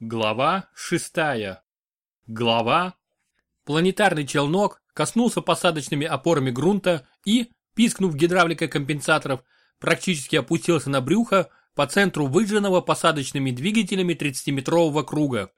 Глава шестая. Глава. Планетарный челнок коснулся посадочными опорами грунта и, пискнув гидравликой компенсаторов, практически опустился на брюхо по центру выжженного посадочными двигателями 30-метрового круга.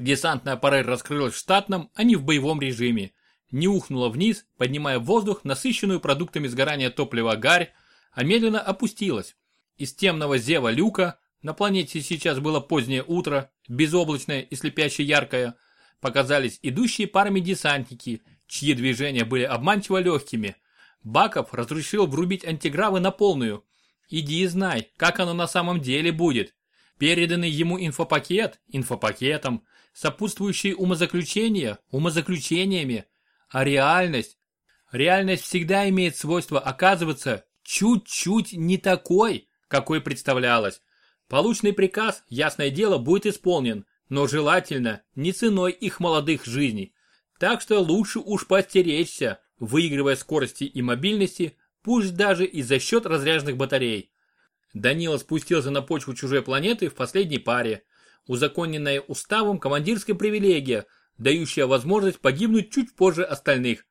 Десантная аппарель раскрылась в штатном, а не в боевом режиме. Не ухнула вниз, поднимая в воздух насыщенную продуктами сгорания топлива гарь, а медленно опустилась. Из темного зева люка на планете сейчас было позднее утро, безоблачное и слепяще яркое. Показались идущие парами десантники, чьи движения были обманчиво легкими. Баков разрешил врубить антигравы на полную. Иди и знай, как оно на самом деле будет. Переданный ему инфопакет инфопакетом, сопутствующие умозаключения умозаключениями, а реальность? Реальность всегда имеет свойство оказываться чуть-чуть не такой, какой представлялась. Полученный приказ, ясное дело, будет исполнен, но желательно не ценой их молодых жизней. Так что лучше уж постеречься, выигрывая скорости и мобильности, пусть даже и за счет разряженных батарей. Данила спустился на почву чужой планеты в последней паре. Узаконенная уставом командирская привилегия, дающая возможность погибнуть чуть позже остальных.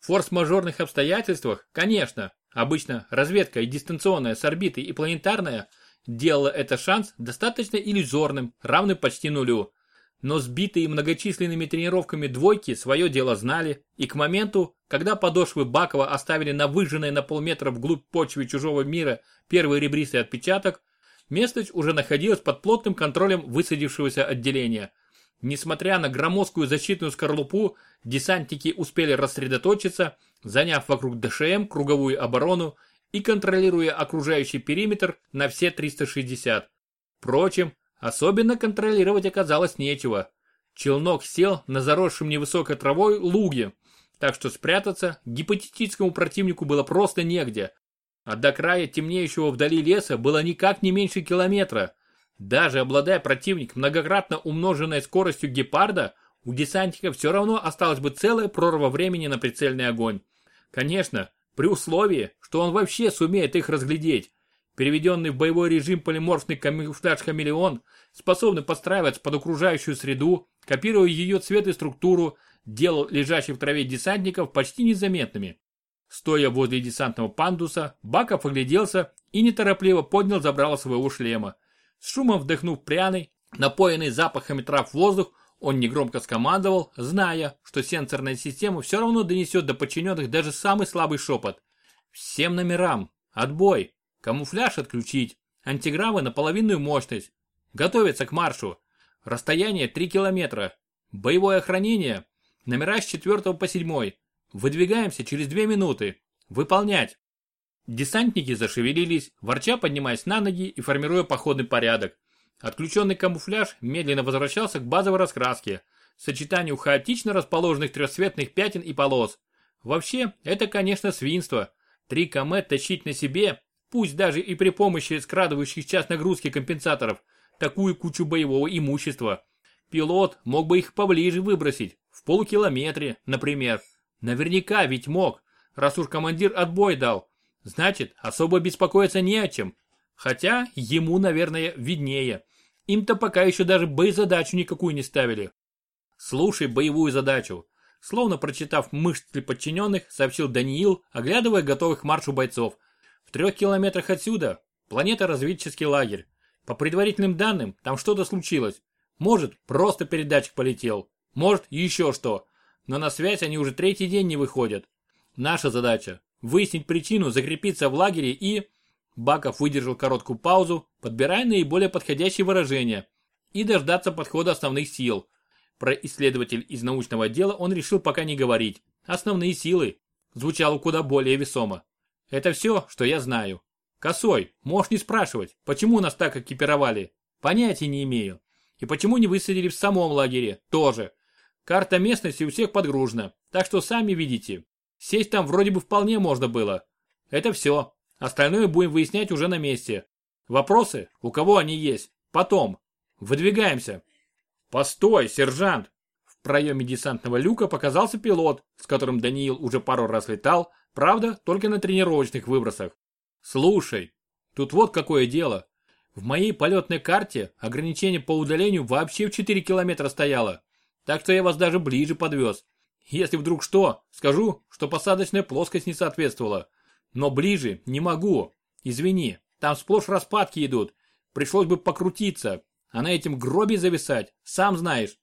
В форс-мажорных обстоятельствах, конечно, обычно разведка и дистанционная с орбиты и планетарная – делало это шанс достаточно иллюзорным, равным почти нулю. Но сбитые многочисленными тренировками двойки свое дело знали, и к моменту, когда подошвы Бакова оставили на выжженной на полметра вглубь почвы чужого мира первый ребристый отпечаток, местность уже находилась под плотным контролем высадившегося отделения. Несмотря на громоздкую защитную скорлупу, десантники успели рассредоточиться, заняв вокруг ДШМ круговую оборону и контролируя окружающий периметр на все 360. Впрочем, особенно контролировать оказалось нечего. Челнок сел на заросшем невысокой травой луге, так что спрятаться гипотетическому противнику было просто негде. А до края темнеющего вдали леса было никак не меньше километра. Даже обладая противник многократно умноженной скоростью гепарда, у десантников все равно осталась бы целая прорва времени на прицельный огонь. Конечно, при условии, что он вообще сумеет их разглядеть. Переведенный в боевой режим полиморфный камуфляж-хамелеон способный подстраиваться под окружающую среду, копируя ее цвет и структуру, делал лежащих в траве десантников почти незаметными. Стоя возле десантного пандуса, Баков огляделся и неторопливо поднял забрало своего шлема. С шумом вдохнув пряный, напоенный запахами трав воздух, он негромко скомандовал, зная, что сенсорная система все равно донесет до подчиненных даже самый слабый шепот. Всем номерам. Отбой. Камуфляж отключить. Антигравы на половинную мощность. Готовиться к маршу. Расстояние 3 километра. Боевое охранение. Номера с 4 по 7. Выдвигаемся через 2 минуты. Выполнять. Десантники зашевелились, ворча поднимаясь на ноги и формируя походный порядок. Отключенный камуфляж медленно возвращался к базовой раскраске, сочетанию хаотично расположенных трехцветных пятен и полос. Вообще, это, конечно, свинство. Три КМ тащить на себе, пусть даже и при помощи скрадывающих час нагрузки компенсаторов, такую кучу боевого имущества. Пилот мог бы их поближе выбросить, в полукилометре, например. Наверняка ведь мог, раз уж командир отбой дал. Значит, особо беспокоиться не о чем. Хотя ему, наверное, виднее. Им-то пока еще даже боезадачу никакую не ставили. Слушай боевую задачу. Словно прочитав мышцы подчиненных, сообщил Даниил, оглядывая готовых к маршу бойцов. В трех километрах отсюда планета разведческий лагерь. По предварительным данным, там что-то случилось. Может, просто передатчик полетел. Может, еще что. Но на связь они уже третий день не выходят. Наша задача – выяснить причину, закрепиться в лагере и... Баков выдержал короткую паузу, подбирая наиболее подходящие выражения, и дождаться подхода основных сил. Про исследователь из научного отдела он решил пока не говорить. Основные силы. Звучало куда более весомо. Это все, что я знаю. Косой, можешь не спрашивать, почему нас так экипировали? Понятия не имею. И почему не высадили в самом лагере? Тоже. Карта местности у всех подгружена, так что сами видите. Сесть там вроде бы вполне можно было. Это все. Остальное будем выяснять уже на месте. Вопросы, у кого они есть, потом. Выдвигаемся. Постой, сержант. В проеме десантного люка показался пилот, с которым Даниил уже пару раз летал, правда, только на тренировочных выбросах. Слушай, тут вот какое дело. В моей полетной карте ограничение по удалению вообще в 4 километра стояло. Так что я вас даже ближе подвез. Если вдруг что, скажу, что посадочная плоскость не соответствовала. Но ближе не могу. Извини, там сплошь распадки идут. Пришлось бы покрутиться, а на этом гробе зависать, сам знаешь.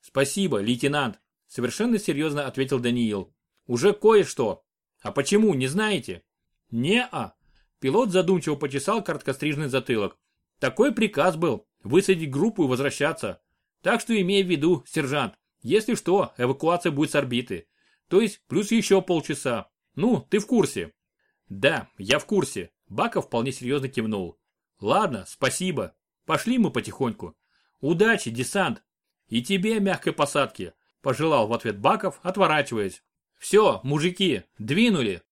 Спасибо, лейтенант, совершенно серьезно ответил Даниил. Уже кое-что. А почему, не знаете? Не-а. Пилот задумчиво почесал короткострижный затылок. Такой приказ был, высадить группу и возвращаться. Так что имей в виду, сержант, если что, эвакуация будет с орбиты. То есть плюс еще полчаса. Ну, ты в курсе. Да, я в курсе. Баков вполне серьезно кивнул. Ладно, спасибо. Пошли мы потихоньку. Удачи, десант. И тебе мягкой посадки. Пожелал в ответ Баков, отворачиваясь. Все, мужики, двинули.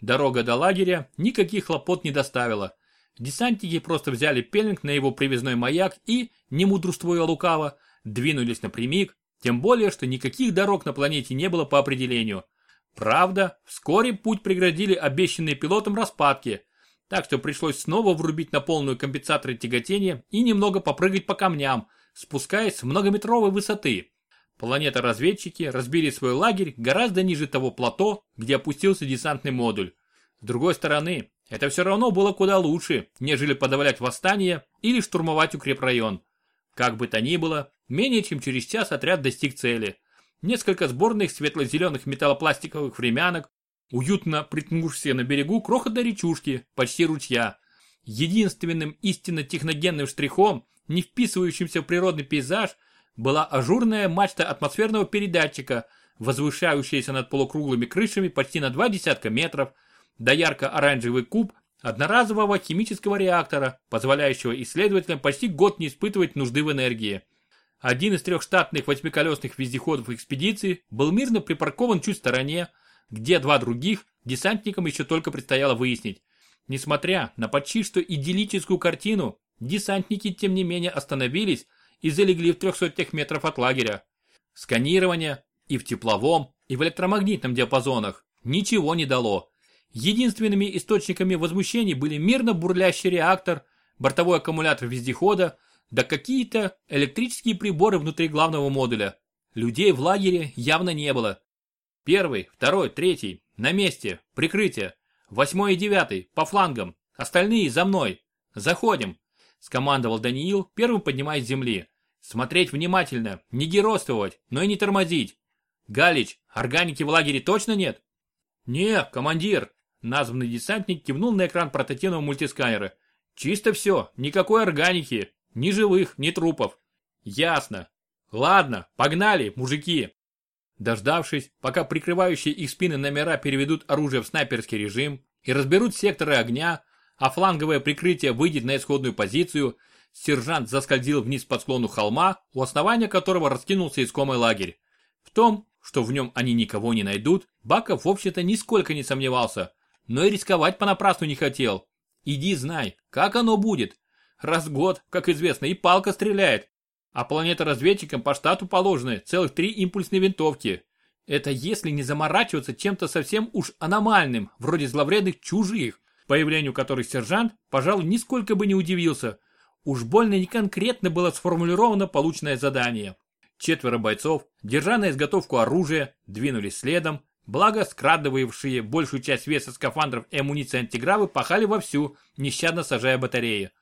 Дорога до лагеря никаких хлопот не доставила. Десантники просто взяли пеленг на его привязной маяк и, не мудрствуя лукаво, двинулись напрямик, тем более, что никаких дорог на планете не было по определению. Правда, вскоре путь преградили обещанные пилотом распадки, так что пришлось снова врубить на полную компенсаторы тяготения и немного попрыгать по камням, спускаясь с многометровой высоты. Планета-разведчики разбили свой лагерь гораздо ниже того плато, где опустился десантный модуль. С другой стороны, это все равно было куда лучше, нежели подавлять восстание или штурмовать укрепрайон. Как бы то ни было, менее чем через час отряд достиг цели. Несколько сборных светло-зеленых металлопластиковых времянок, уютно приткнувшиеся на берегу крохотной речушки, почти ручья. Единственным истинно техногенным штрихом, не вписывающимся в природный пейзаж, была ажурная мачта атмосферного передатчика, возвышающаяся над полукруглыми крышами почти на два десятка метров, да ярко-оранжевый куб одноразового химического реактора, позволяющего исследователям почти год не испытывать нужды в энергии. Один из трех штатных восьмиколесных вездеходов экспедиции был мирно припаркован чуть в стороне, где два других десантникам еще только предстояло выяснить. Несмотря на почти что идиллическую картину, десантники тем не менее остановились и залегли в трехсотнях метров от лагеря. Сканирование и в тепловом, и в электромагнитном диапазонах ничего не дало. Единственными источниками возмущений были мирно бурлящий реактор, бортовой аккумулятор вездехода, да какие-то электрические приборы внутри главного модуля. Людей в лагере явно не было. Первый, второй, третий, на месте, прикрытие. Восьмой и девятый, по флангам, остальные за мной. Заходим, скомандовал Даниил, первым поднимаясь с земли. Смотреть внимательно, не геройствовать, но и не тормозить. Галич, органики в лагере точно нет? Не, командир, Названный десантник кивнул на экран портативного мультисканера. Чисто все, никакой органики, ни живых, ни трупов. Ясно. Ладно, погнали, мужики. Дождавшись, пока прикрывающие их спины номера переведут оружие в снайперский режим и разберут секторы огня, а фланговое прикрытие выйдет на исходную позицию, сержант заскользил вниз по склону холма, у основания которого раскинулся искомый лагерь. В том, что в нем они никого не найдут, Баков в общем-то нисколько не сомневался но и рисковать понапрасну не хотел. Иди знай, как оно будет. Раз в год, как известно, и палка стреляет. А планета-разведчикам по штату положены целых три импульсные винтовки. Это если не заморачиваться чем-то совсем уж аномальным, вроде зловредных чужих, появлению которых сержант, пожалуй, нисколько бы не удивился. Уж больно неконкретно было сформулировано полученное задание. Четверо бойцов, держа на изготовку оружие, двинулись следом, Благо, скрадывавшие большую часть веса скафандров и амуниции антигравы пахали вовсю, нещадно сажая батареи.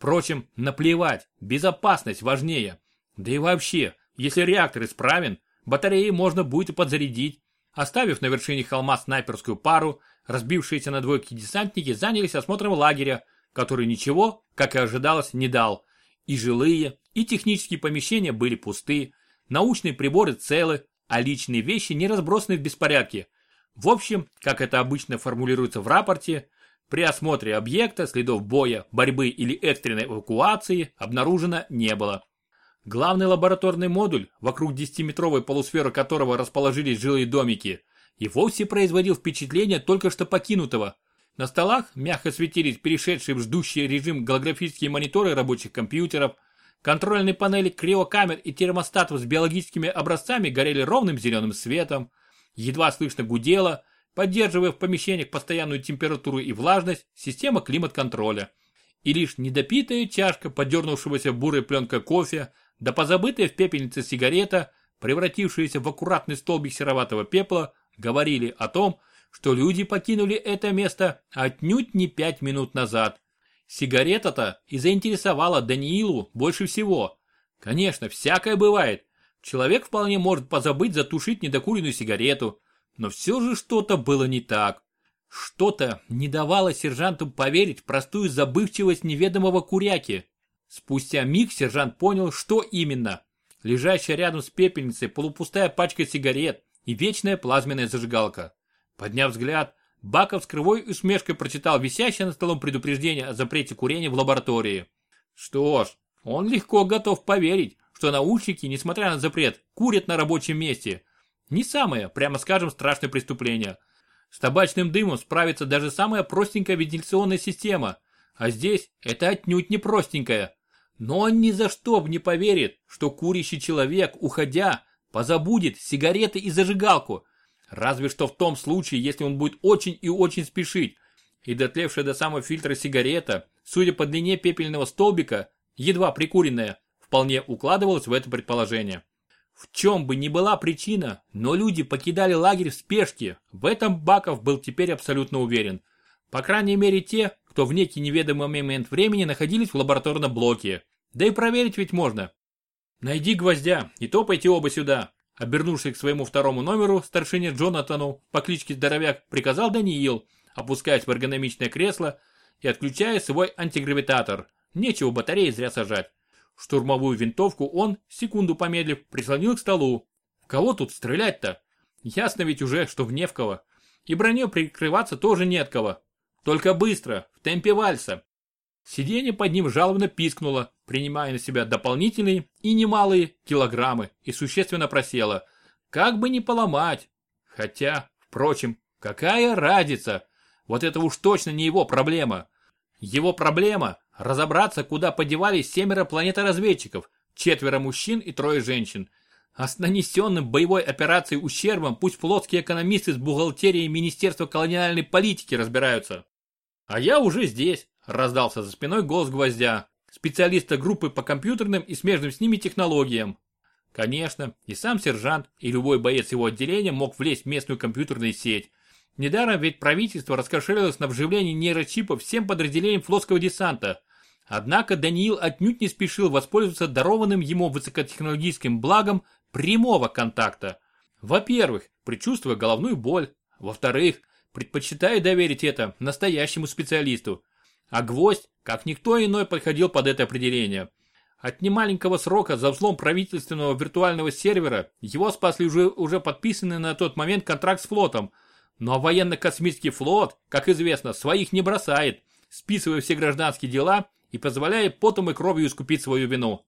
Впрочем, наплевать, безопасность важнее. Да и вообще, если реактор исправен, батареи можно будет и подзарядить. Оставив на вершине холма снайперскую пару, разбившиеся на двойки десантники занялись осмотром лагеря, который ничего, как и ожидалось, не дал. И жилые, и технические помещения были пусты, научные приборы целы, а личные вещи не разбросаны в беспорядке. В общем, как это обычно формулируется в рапорте, при осмотре объекта следов боя, борьбы или экстренной эвакуации обнаружено не было. Главный лабораторный модуль, вокруг 10-метровой полусферы которого расположились жилые домики, и вовсе производил впечатление только что покинутого. На столах мягко светились перешедшие в ждущий режим голографические мониторы рабочих компьютеров – Контрольные панели криокамер и термостатов с биологическими образцами горели ровным зеленым светом. Едва слышно гудело, поддерживая в помещениях постоянную температуру и влажность, система климат-контроля. и лишь недопитая чашка подернувшегося бурой пленкой кофе, да позабытая в пепельнице сигарета, превратившаяся в аккуратный столбик сероватого пепла, говорили о том, что люди покинули это место отнюдь не пять минут назад. Сигарета-то и заинтересовала Даниилу больше всего. Конечно, всякое бывает. Человек вполне может позабыть затушить недокуренную сигарету, но все же что-то было не так. Что-то не давало сержанту поверить в простую забывчивость неведомого куряки. Спустя миг сержант понял, что именно. Лежащая рядом с пепельницей полупустая пачка сигарет и вечная плазменная зажигалка. Подняв взгляд, Баков с кривой усмешкой прочитал висящее над столом предупреждение о запрете курения в лаборатории. Что ж, он легко готов поверить, что научники, несмотря на запрет, курят на рабочем месте. Не самое, прямо скажем, страшное преступление – с табачным дымом справится даже самая простенькая вентиляционная система, а здесь это отнюдь не простенькая. Но он ни за что не поверит, что курящий человек, уходя, позабудет сигареты и зажигалку. Разве что в том случае, если он будет очень и очень спешить. И дотлевшая до самого фильтра сигарета, судя по длине пепельного столбика, едва прикуренная, вполне укладывалась в это предположение. В чем бы ни была причина, но люди покидали лагерь в спешке, в этом Баков был теперь абсолютно уверен. По крайней мере те, кто в некий неведомый момент времени находились в лабораторном блоке. Да и проверить ведь можно. Найди гвоздя и топайте оба сюда. Обернувшись к своему второму номеру, старшине Джонатану по кличке Здоровяк приказал Даниил, опускаясь в эргономичное кресло и отключая свой антигравитатор. Нечего батареи зря сажать. Штурмовую винтовку он, секунду помедлив, прислонил к столу. В кого тут стрелять-то? Ясно ведь уже, что в Невкова. И броню прикрываться тоже не от кого. Только быстро, в темпе вальса. Сиденье под ним жалобно пискнуло, принимая на себя дополнительные и немалые килограммы, и существенно просело. Как бы не поломать. Хотя, впрочем, какая разница? Вот это уж точно не его проблема. Его проблема разобраться, куда подевались семеро планеторазведчиков, четверо мужчин и трое женщин. А с нанесенным боевой операцией ущербом пусть флотские экономисты с бухгалтерией Министерства колониальной политики разбираются. А я уже здесь, раздался за спиной голос гвоздя, специалиста группы по компьютерным и смежным с ними технологиям. Конечно, и сам сержант, и любой боец его отделения мог влезть в местную компьютерную сеть, Недаром ведь правительство раскошелилось на вживление нейрочипов всем подразделениям флотского десанта. Однако Даниил отнюдь не спешил воспользоваться дарованным ему высокотехнологическим благом прямого контакта. Во-первых, предчувствуя головную боль. Во-вторых, предпочитая доверить это настоящему специалисту. А гвоздь, как никто иной, подходил под это определение. От немаленького срока за взлом правительственного виртуального сервера его спасли уже, уже подписанный на тот момент контракт с флотом – но военно-космический флот, как известно, своих не бросает, списывая все гражданские дела и позволяя потом и кровью искупить свою вину.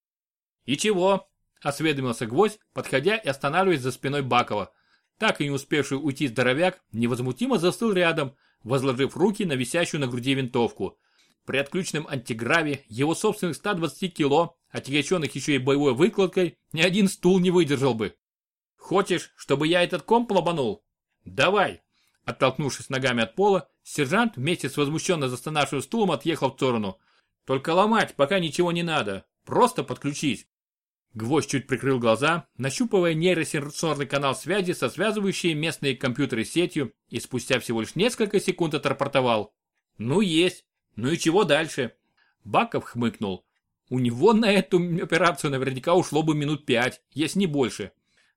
«И чего?» – осведомился гвоздь, подходя и останавливаясь за спиной Бакова. Так и не успевший уйти здоровяк невозмутимо застыл рядом, возложив руки на висящую на груди винтовку. При отключенном антиграве его собственных 120 кило, отягощенных еще и боевой выкладкой, ни один стул не выдержал бы. «Хочешь, чтобы я этот комп лобанул? Давай!» Оттолкнувшись ногами от пола, сержант вместе с возмущенно застонавшим стулом отъехал в сторону. «Только ломать пока ничего не надо. Просто подключись». Гвоздь чуть прикрыл глаза, нащупывая нейросенсорный канал связи со связывающей местные компьютеры сетью и спустя всего лишь несколько секунд отрапортовал. «Ну есть. Ну и чего дальше?» Баков хмыкнул. «У него на эту операцию наверняка ушло бы минут пять, если не больше.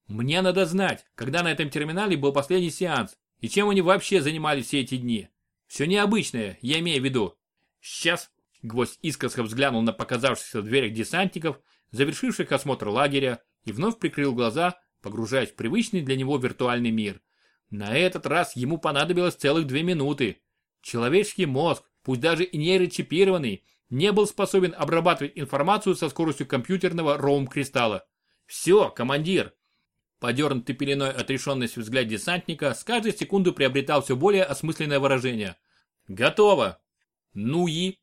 Мне надо знать, когда на этом терминале был последний сеанс, и чем они вообще занимались все эти дни? Все необычное, я имею в виду. Сейчас гвоздь искоса взглянул на показавшихся в дверях десантников, завершивших осмотр лагеря, и вновь прикрыл глаза, погружаясь в привычный для него виртуальный мир. На этот раз ему понадобилось целых две минуты. Человеческий мозг, пусть даже и нейрочипированный, не был способен обрабатывать информацию со скоростью компьютерного роум-кристалла. «Все, командир, Подернутый пеленой отрешенность взгляд десантника с каждой секунду приобретал все более осмысленное выражение. «Готово!» «Ну и?»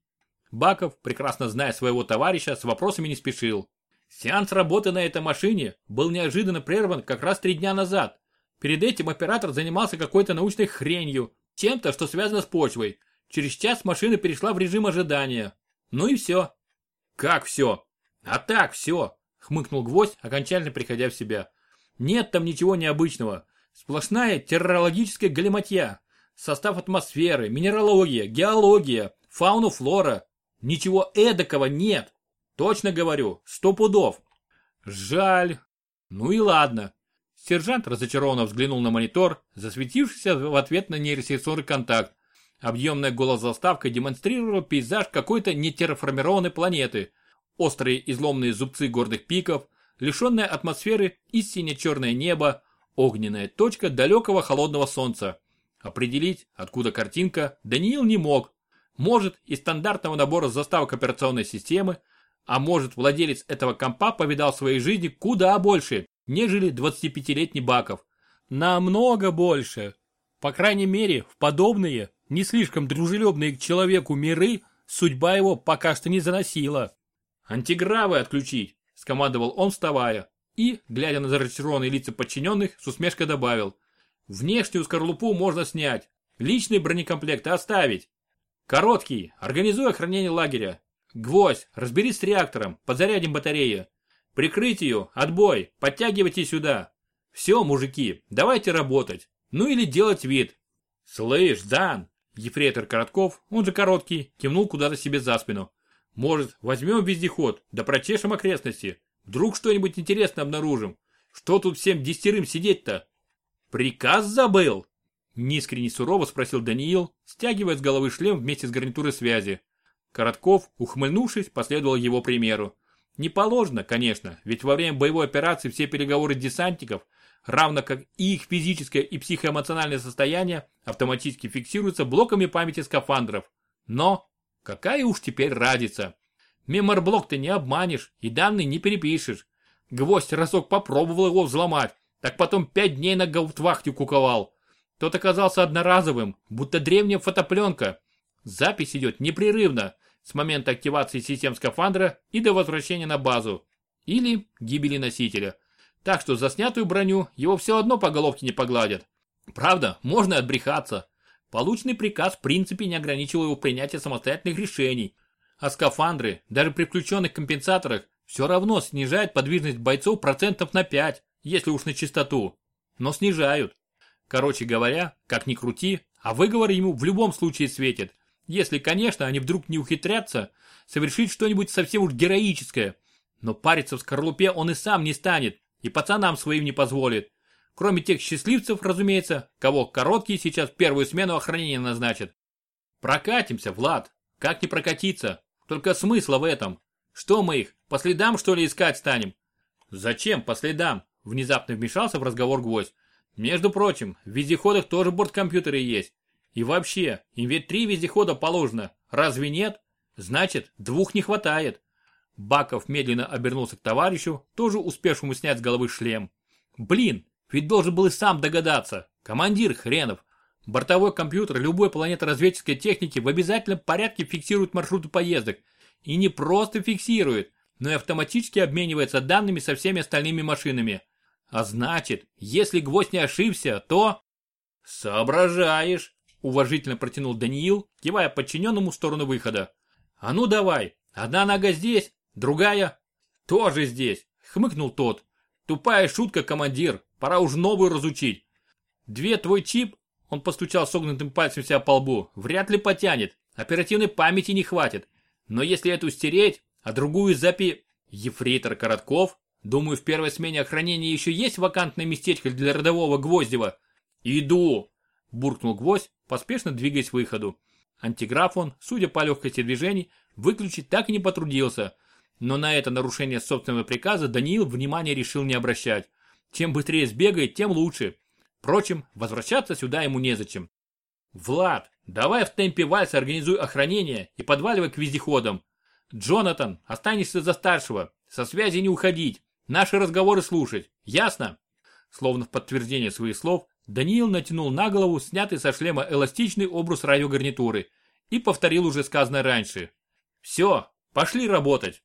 Баков, прекрасно зная своего товарища, с вопросами не спешил. Сеанс работы на этой машине был неожиданно прерван как раз три дня назад. Перед этим оператор занимался какой-то научной хренью, чем-то, что связано с почвой. Через час машина перешла в режим ожидания. Ну и все. Как все? А так все, хмыкнул гвоздь, окончательно приходя в себя. Нет там ничего необычного. Сплошная террологическая галиматья. Состав атмосферы, минералогия, геология, фауну, флора. Ничего эдакого нет. Точно говорю, сто пудов. Жаль. Ну и ладно. Сержант разочарованно взглянул на монитор, засветившийся в ответ на нейросенсорный контакт. Объемная голозаставка демонстрировала пейзаж какой-то нетерраформированной планеты. Острые изломные зубцы горных пиков, лишенное атмосферы и сине-черное небо, огненная точка далекого холодного солнца. Определить, откуда картинка, Даниил не мог. Может, из стандартного набора заставок операционной системы, а может, владелец этого компа повидал в своей жизни куда больше, нежели 25-летний Баков. Намного больше. По крайней мере, в подобные, не слишком дружелюбные к человеку миры, судьба его пока что не заносила. «Антигравы отключить!» – скомандовал он, вставая. И, глядя на разочарованные лица подчиненных, с усмешкой добавил. «Внешнюю скорлупу можно снять, личный бронекомплект оставить. Короткий, организуй охранение лагеря. Гвоздь, разберись с реактором, подзарядим батарею. Прикрытию, отбой, подтягивайте сюда. Все, мужики, давайте работать. Ну или делать вид. Слышь, Дан, ефрейтор Коротков, он же Короткий, кивнул куда-то себе за спину. Может, возьмем вездеход, да прочешем окрестности. Вдруг что-нибудь интересное обнаружим. Что тут всем десятерым сидеть-то? Приказ забыл? Неискренне сурово спросил Даниил, стягивая с головы шлем вместе с гарнитурой связи. Коротков, ухмыльнувшись, последовал его примеру. Не положено, конечно, ведь во время боевой операции все переговоры десантников, равно как и их физическое и психоэмоциональное состояние, автоматически фиксируются блоками памяти скафандров. Но какая уж теперь разница? Меморблок ты не обманешь и данные не перепишешь. Гвоздь разок попробовал его взломать, так потом пять дней на гауптвахте куковал. Тот оказался одноразовым, будто древняя фотопленка. Запись идет непрерывно, с момента активации систем скафандра и до возвращения на базу. Или гибели носителя. Так что за снятую броню его все одно по головке не погладят. Правда, можно отбрехаться. Полученный приказ в принципе не ограничивал его принятие самостоятельных решений. А скафандры, даже при включенных компенсаторах, все равно снижают подвижность бойцов процентов на 5, если уж на чистоту. Но снижают. Короче говоря, как ни крути, а выговор ему в любом случае светит. Если, конечно, они вдруг не ухитрятся совершить что-нибудь совсем уж героическое. Но париться в скорлупе он и сам не станет, и пацанам своим не позволит. Кроме тех счастливцев, разумеется, кого короткие сейчас первую смену охранения назначат. Прокатимся, Влад. Как не прокатиться? Только смысла в этом. Что мы их, по следам что ли искать станем? Зачем по следам? Внезапно вмешался в разговор гвоздь. Между прочим, в вездеходах тоже борткомпьютеры есть. И вообще, им ведь три вездехода положено, разве нет? Значит, двух не хватает. Баков медленно обернулся к товарищу, тоже успевшему снять с головы шлем. Блин, ведь должен был и сам догадаться. Командир хренов. Бортовой компьютер любой планеторазведческой техники в обязательном порядке фиксирует маршруты поездок. И не просто фиксирует, но и автоматически обменивается данными со всеми остальными машинами. А значит, если гвоздь не ошибся, то... Соображаешь, уважительно протянул Даниил, кивая подчиненному в сторону выхода. А ну давай, одна нога здесь, другая тоже здесь, хмыкнул тот. Тупая шутка, командир, пора уж новую разучить. Две твой чип, он постучал согнутым пальцем себя по лбу, вряд ли потянет, оперативной памяти не хватит. Но если эту стереть, а другую запи... Ефрейтор Коротков, думаю, в первой смене охранения еще есть вакантное местечко для родового Гвоздева. Иду, буркнул Гвоздь, поспешно двигаясь к выходу. Антиграф он, судя по легкости движений, выключить так и не потрудился. Но на это нарушение собственного приказа Даниил внимания решил не обращать. Чем быстрее сбегает, тем лучше. Впрочем, возвращаться сюда ему незачем. Влад, давай в темпе вальса организуй охранение и подваливай к вездеходам. Джонатан, останешься за старшего. Со связи не уходить. Наши разговоры слушать. Ясно? Словно в подтверждение своих слов, Даниил натянул на голову снятый со шлема эластичный обрус радиогарнитуры и повторил уже сказанное раньше. «Все, пошли работать!»